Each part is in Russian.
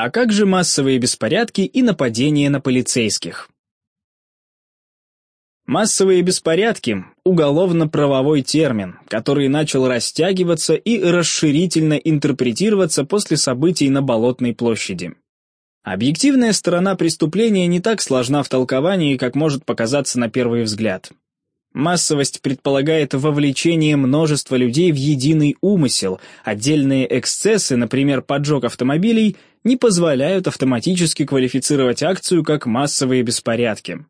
А как же массовые беспорядки и нападения на полицейских? Массовые беспорядки – уголовно-правовой термин, который начал растягиваться и расширительно интерпретироваться после событий на Болотной площади. Объективная сторона преступления не так сложна в толковании, как может показаться на первый взгляд. Массовость предполагает вовлечение множества людей в единый умысел, отдельные эксцессы, например, поджог автомобилей, не позволяют автоматически квалифицировать акцию как массовые беспорядки.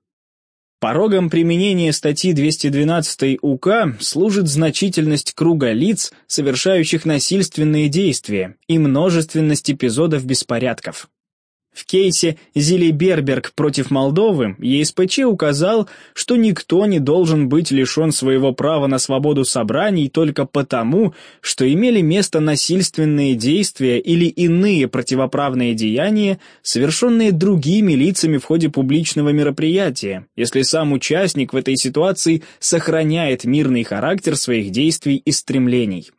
Порогом применения статьи 212 УК служит значительность круга лиц, совершающих насильственные действия, и множественность эпизодов беспорядков. В кейсе Зили-Берберг против Молдовы ЕСПЧ указал, что никто не должен быть лишен своего права на свободу собраний только потому, что имели место насильственные действия или иные противоправные деяния, совершенные другими лицами в ходе публичного мероприятия, если сам участник в этой ситуации сохраняет мирный характер своих действий и стремлений.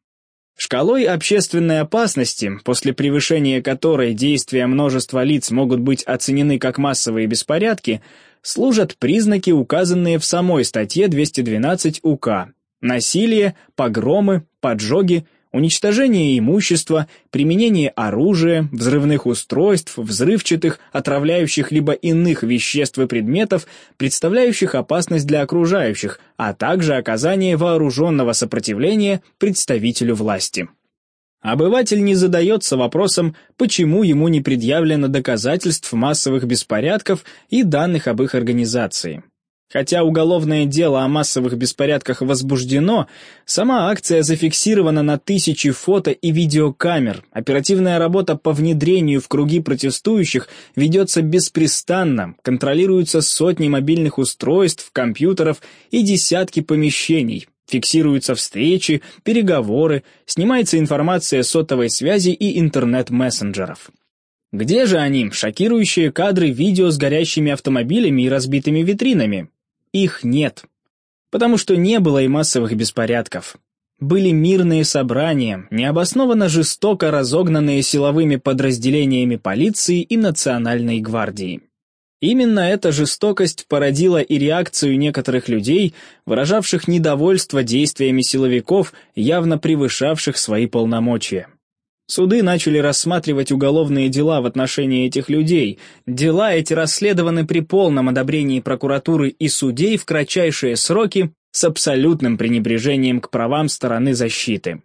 Шкалой общественной опасности, после превышения которой действия множества лиц могут быть оценены как массовые беспорядки, служат признаки, указанные в самой статье 212 УК – насилие, погромы, поджоги, уничтожение имущества, применение оружия, взрывных устройств, взрывчатых, отравляющих либо иных веществ и предметов, представляющих опасность для окружающих, а также оказание вооруженного сопротивления представителю власти. Обыватель не задается вопросом, почему ему не предъявлено доказательств массовых беспорядков и данных об их организации. Хотя уголовное дело о массовых беспорядках возбуждено, сама акция зафиксирована на тысячи фото и видеокамер. Оперативная работа по внедрению в круги протестующих ведется беспрестанно, контролируются сотни мобильных устройств, компьютеров и десятки помещений. Фиксируются встречи, переговоры, снимается информация сотовой связи и интернет-мессенджеров. Где же они, шокирующие кадры видео с горящими автомобилями и разбитыми витринами? Их нет. Потому что не было и массовых беспорядков. Были мирные собрания, необоснованно жестоко разогнанные силовыми подразделениями полиции и национальной гвардии. Именно эта жестокость породила и реакцию некоторых людей, выражавших недовольство действиями силовиков, явно превышавших свои полномочия. Суды начали рассматривать уголовные дела в отношении этих людей. Дела эти расследованы при полном одобрении прокуратуры и судей в кратчайшие сроки с абсолютным пренебрежением к правам стороны защиты.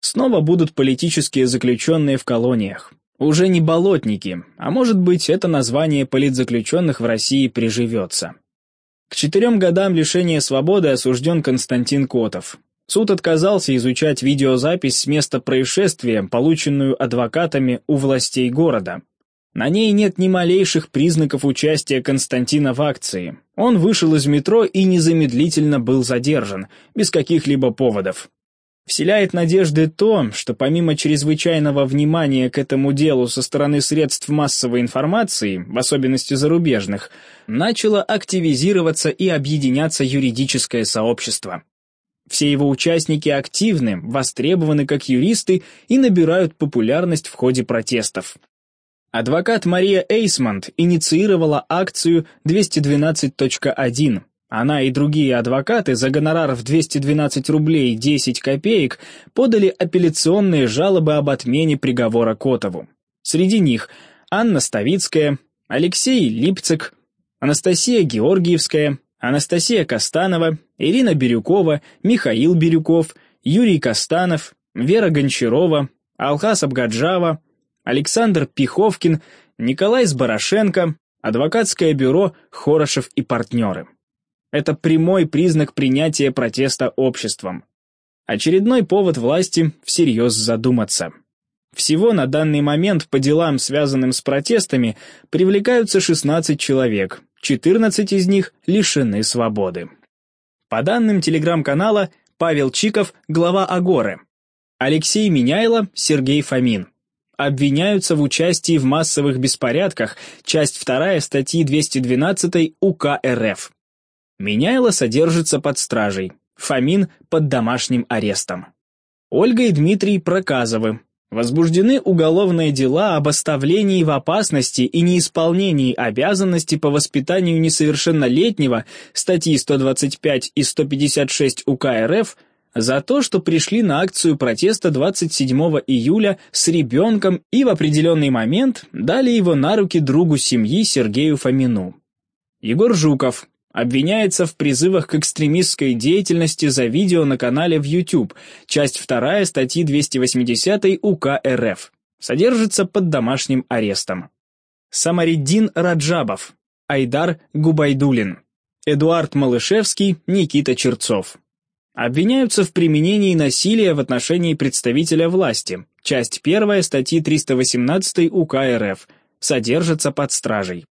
Снова будут политические заключенные в колониях. Уже не болотники, а может быть это название политзаключенных в России приживется. К четырем годам лишения свободы осужден Константин Котов. Суд отказался изучать видеозапись с места происшествия, полученную адвокатами у властей города. На ней нет ни малейших признаков участия Константина в акции. Он вышел из метро и незамедлительно был задержан, без каких-либо поводов. Вселяет надежды то, что помимо чрезвычайного внимания к этому делу со стороны средств массовой информации, в особенности зарубежных, начало активизироваться и объединяться юридическое сообщество. Все его участники активны, востребованы как юристы и набирают популярность в ходе протестов. Адвокат Мария Эйсмонт инициировала акцию 212.1. Она и другие адвокаты за гонорар в 212 рублей 10 копеек подали апелляционные жалобы об отмене приговора Котову. Среди них Анна Ставицкая, Алексей Липцик, Анастасия Георгиевская, Анастасия Костанова, Ирина Бирюкова, Михаил Бирюков, Юрий Костанов, Вера Гончарова, Алхас Абгаджава, Александр Пиховкин, Николай Сборошенко, адвокатское бюро Хорошев и партнеры. Это прямой признак принятия протеста обществом. Очередной повод власти всерьез задуматься. Всего на данный момент по делам, связанным с протестами, привлекаются 16 человек, 14 из них лишены свободы. По данным телеграм-канала, Павел Чиков – глава Агоры. Алексей Меняйло, Сергей Фомин. Обвиняются в участии в массовых беспорядках, часть 2 статьи 212 УК РФ. Меняйло содержится под стражей, Фомин – под домашним арестом. Ольга и Дмитрий Проказовы, Возбуждены уголовные дела об оставлении в опасности и неисполнении обязанностей по воспитанию несовершеннолетнего статьи 125 и 156 УК РФ за то, что пришли на акцию протеста 27 июля с ребенком и в определенный момент дали его на руки другу семьи Сергею Фомину. Егор Жуков, Обвиняется в призывах к экстремистской деятельности за видео на канале в YouTube, часть 2 статьи 280 УК РФ. Содержится под домашним арестом. Самариддин Раджабов, Айдар Губайдулин, Эдуард Малышевский, Никита Черцов. Обвиняются в применении насилия в отношении представителя власти, часть 1 статьи 318 УК РФ. Содержится под стражей.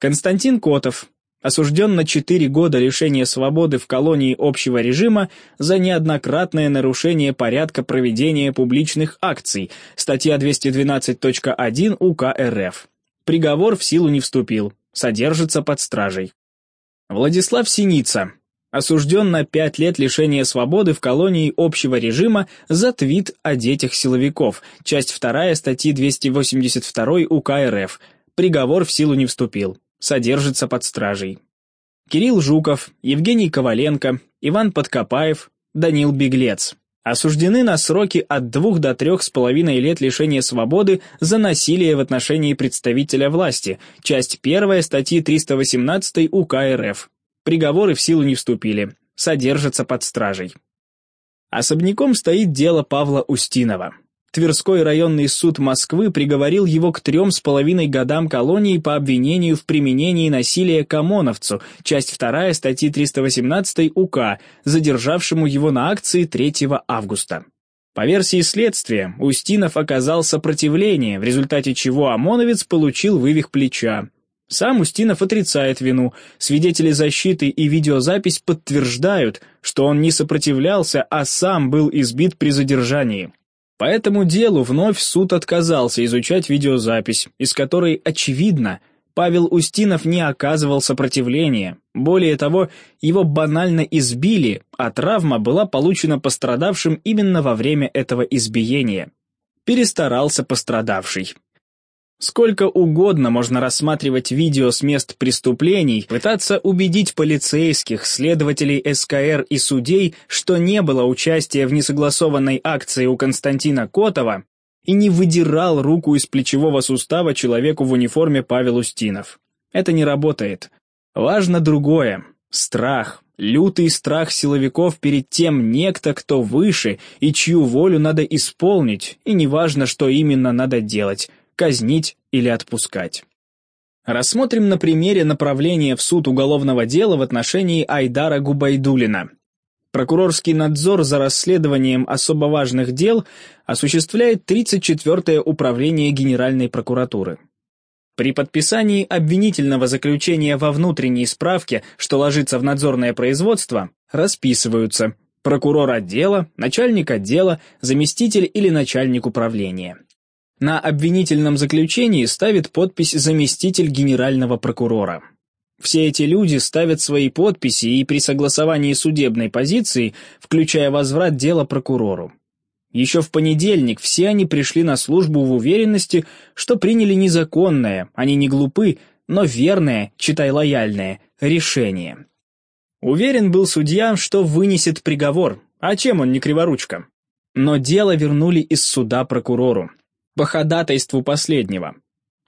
Константин Котов, осужден на 4 года лишения свободы в колонии общего режима за неоднократное нарушение порядка проведения публичных акций, статья 212.1 УК РФ. Приговор в силу не вступил, содержится под стражей. Владислав Синица, осужден на 5 лет лишения свободы в колонии общего режима за твит о детях силовиков, часть 2 статьи 282 УК РФ. Приговор в силу не вступил содержится под стражей. Кирилл Жуков, Евгений Коваленко, Иван Подкопаев, Данил Беглец осуждены на сроки от двух до трех с половиной лет лишения свободы за насилие в отношении представителя власти, часть 1 статьи 318 УК РФ. Приговоры в силу не вступили, содержатся под стражей. Особняком стоит дело Павла Устинова. Тверской районный суд Москвы приговорил его к трем с половиной годам колонии по обвинению в применении насилия к ОМОНовцу, часть 2 статьи 318 УК, задержавшему его на акции 3 августа. По версии следствия, Устинов оказал сопротивление, в результате чего ОМОНовец получил вывих плеча. Сам Устинов отрицает вину, свидетели защиты и видеозапись подтверждают, что он не сопротивлялся, а сам был избит при задержании. По этому делу вновь суд отказался изучать видеозапись, из которой, очевидно, Павел Устинов не оказывал сопротивления. Более того, его банально избили, а травма была получена пострадавшим именно во время этого избиения. Перестарался пострадавший. Сколько угодно можно рассматривать видео с мест преступлений, пытаться убедить полицейских, следователей СКР и судей, что не было участия в несогласованной акции у Константина Котова и не выдирал руку из плечевого сустава человеку в униформе Павел Устинов. Это не работает. Важно другое. Страх. Лютый страх силовиков перед тем некто, кто выше и чью волю надо исполнить, и неважно, что именно надо делать казнить или отпускать. Рассмотрим на примере направления в суд уголовного дела в отношении Айдара Губайдулина. Прокурорский надзор за расследованием особо важных дел осуществляет 34-е управление Генеральной прокуратуры. При подписании обвинительного заключения во внутренней справке, что ложится в надзорное производство, расписываются прокурор отдела, начальник отдела, заместитель или начальник управления. На обвинительном заключении ставит подпись заместитель генерального прокурора. Все эти люди ставят свои подписи и при согласовании судебной позиции, включая возврат дела прокурору. Еще в понедельник все они пришли на службу в уверенности, что приняли незаконное, они не глупы, но верное, читай лояльное, решение. Уверен был судья, что вынесет приговор, а чем он не криворучка? Но дело вернули из суда прокурору по ходатайству последнего.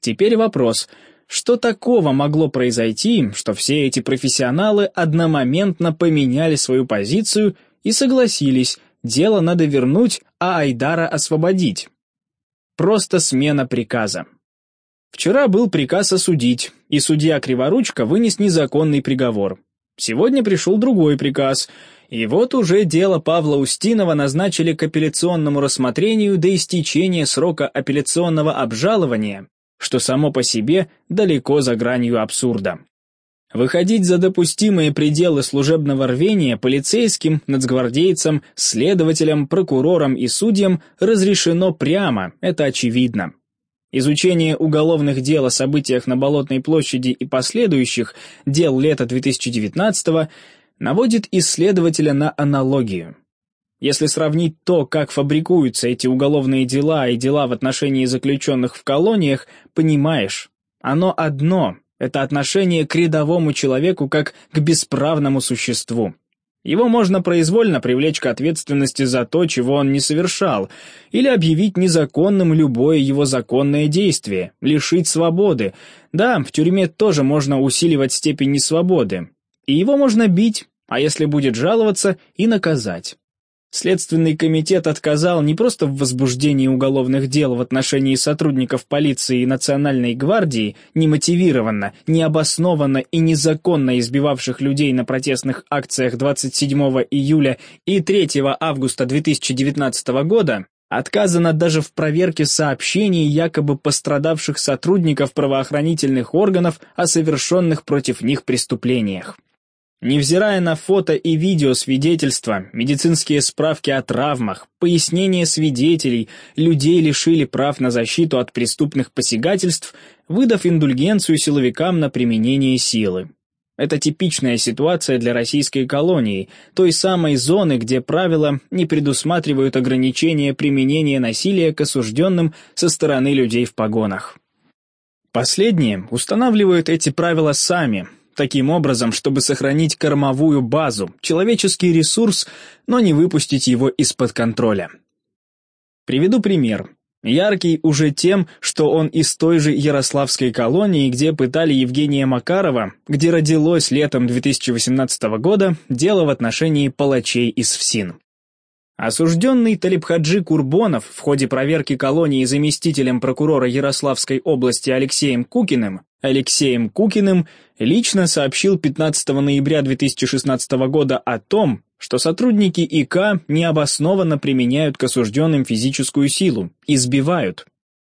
Теперь вопрос, что такого могло произойти, что все эти профессионалы одномоментно поменяли свою позицию и согласились, дело надо вернуть, а Айдара освободить? Просто смена приказа. Вчера был приказ осудить, и судья Криворучка вынес незаконный приговор. Сегодня пришел другой приказ — и вот уже дело Павла Устинова назначили к апелляционному рассмотрению до истечения срока апелляционного обжалования, что само по себе далеко за гранью абсурда. Выходить за допустимые пределы служебного рвения полицейским, нацгвардейцам, следователям, прокурорам и судьям разрешено прямо, это очевидно. Изучение уголовных дел о событиях на Болотной площади и последующих дел лета 2019 наводит исследователя на аналогию. Если сравнить то, как фабрикуются эти уголовные дела и дела в отношении заключенных в колониях, понимаешь, оно одно — это отношение к рядовому человеку как к бесправному существу. Его можно произвольно привлечь к ответственности за то, чего он не совершал, или объявить незаконным любое его законное действие, лишить свободы. Да, в тюрьме тоже можно усиливать степень несвободы. И его можно бить, а если будет жаловаться, и наказать. Следственный комитет отказал не просто в возбуждении уголовных дел в отношении сотрудников полиции и Национальной гвардии, немотивированно, необоснованно и незаконно избивавших людей на протестных акциях 27 июля и 3 августа 2019 года, Отказано даже в проверке сообщений якобы пострадавших сотрудников правоохранительных органов о совершенных против них преступлениях. Невзирая на фото и видео свидетельства, медицинские справки о травмах, пояснения свидетелей, людей лишили прав на защиту от преступных посягательств, выдав индульгенцию силовикам на применение силы. Это типичная ситуация для российской колонии, той самой зоны, где правила не предусматривают ограничения применения насилия к осужденным со стороны людей в погонах. Последние устанавливают эти правила сами, таким образом, чтобы сохранить кормовую базу, человеческий ресурс, но не выпустить его из-под контроля. Приведу пример. Яркий уже тем, что он из той же Ярославской колонии, где пытали Евгения Макарова, где родилось летом 2018 года дело в отношении палачей из ФСИН. Осужденный Талибхаджи Курбонов в ходе проверки колонии заместителем прокурора Ярославской области Алексеем Кукиным Алексеем Кукиным лично сообщил 15 ноября 2016 года о том, что сотрудники ИК необоснованно применяют к осужденным физическую силу, избивают,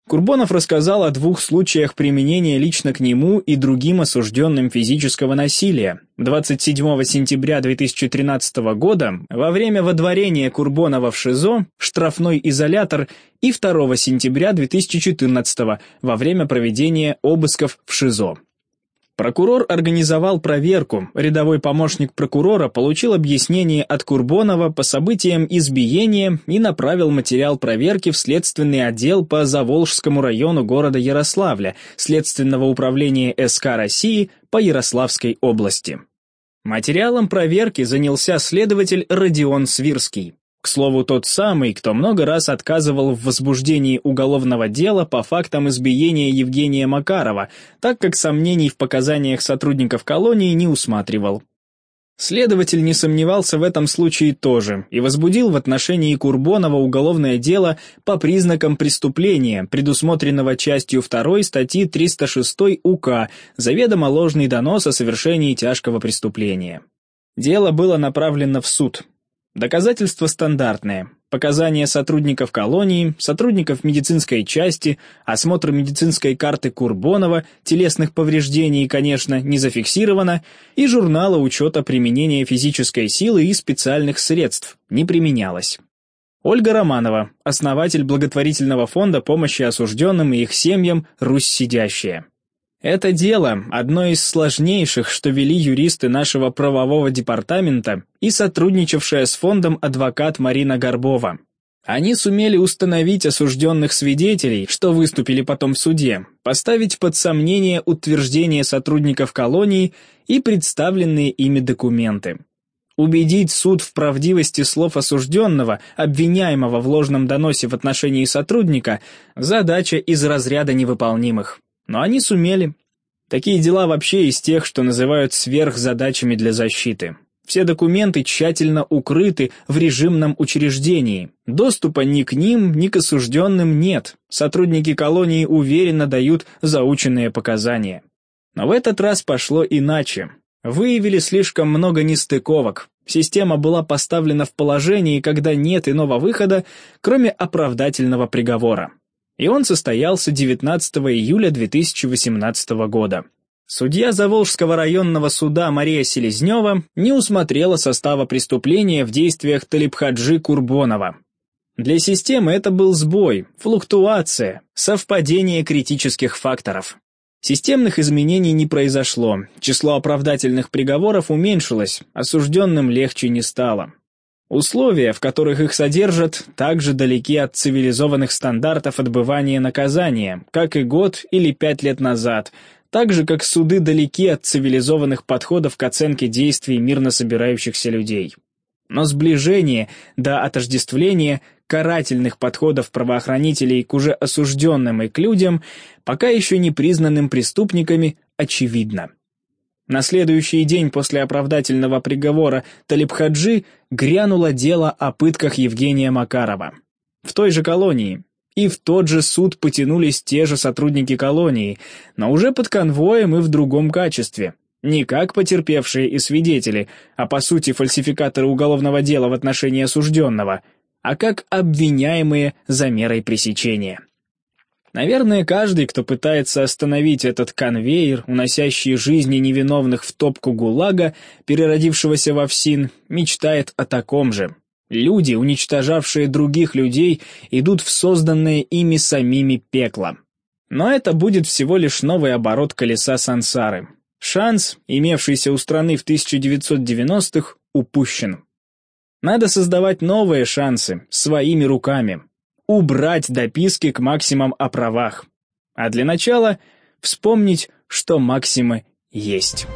Курбонов рассказал о двух случаях применения лично к нему и другим осужденным физического насилия. 27 сентября 2013 года во время водворения Курбонова в ШИЗО штрафной изолятор и 2 сентября 2014 во время проведения обысков в ШИЗО. Прокурор организовал проверку, рядовой помощник прокурора получил объяснение от Курбонова по событиям избиения и направил материал проверки в следственный отдел по Заволжскому району города Ярославля, Следственного управления СК России по Ярославской области. Материалом проверки занялся следователь Родион Свирский. К слову, тот самый, кто много раз отказывал в возбуждении уголовного дела по фактам избиения Евгения Макарова, так как сомнений в показаниях сотрудников колонии не усматривал. Следователь не сомневался в этом случае тоже и возбудил в отношении Курбонова уголовное дело по признакам преступления, предусмотренного частью 2 статьи 306 УК «Заведомо ложный донос о совершении тяжкого преступления». Дело было направлено в суд. Доказательства стандартные. Показания сотрудников колонии, сотрудников медицинской части, осмотр медицинской карты Курбонова, телесных повреждений, конечно, не зафиксировано, и журнала учета применения физической силы и специальных средств не применялось. Ольга Романова, основатель благотворительного фонда помощи осужденным и их семьям «Русь сидящая». Это дело – одно из сложнейших, что вели юристы нашего правового департамента и сотрудничавшая с фондом адвокат Марина Горбова. Они сумели установить осужденных свидетелей, что выступили потом в суде, поставить под сомнение утверждения сотрудников колонии и представленные ими документы. Убедить суд в правдивости слов осужденного, обвиняемого в ложном доносе в отношении сотрудника – задача из разряда невыполнимых. Но они сумели. Такие дела вообще из тех, что называют сверхзадачами для защиты. Все документы тщательно укрыты в режимном учреждении. Доступа ни к ним, ни к осужденным нет. Сотрудники колонии уверенно дают заученные показания. Но в этот раз пошло иначе. Выявили слишком много нестыковок. Система была поставлена в положении, когда нет иного выхода, кроме оправдательного приговора и он состоялся 19 июля 2018 года. Судья Заволжского районного суда Мария Селезнева не усмотрела состава преступления в действиях Талибхаджи Курбонова. Для системы это был сбой, флуктуация, совпадение критических факторов. Системных изменений не произошло, число оправдательных приговоров уменьшилось, осужденным легче не стало. Условия, в которых их содержат, также далеки от цивилизованных стандартов отбывания наказания, как и год или пять лет назад, так же, как суды далеки от цивилизованных подходов к оценке действий мирно собирающихся людей. Но сближение до отождествления карательных подходов правоохранителей к уже осужденным и к людям, пока еще не признанным преступниками, очевидно. На следующий день после оправдательного приговора Талибхаджи грянуло дело о пытках Евгения Макарова. В той же колонии. И в тот же суд потянулись те же сотрудники колонии, но уже под конвоем и в другом качестве. Не как потерпевшие и свидетели, а по сути фальсификаторы уголовного дела в отношении осужденного, а как обвиняемые за мерой пресечения. Наверное, каждый, кто пытается остановить этот конвейер, уносящий жизни невиновных в топку ГУЛАГа, переродившегося во ФСИН, мечтает о таком же. Люди, уничтожавшие других людей, идут в созданное ими самими пекло. Но это будет всего лишь новый оборот колеса сансары. Шанс, имевшийся у страны в 1990-х, упущен. Надо создавать новые шансы, своими руками, убрать дописки к максимам о правах. А для начала вспомнить, что максимы есть.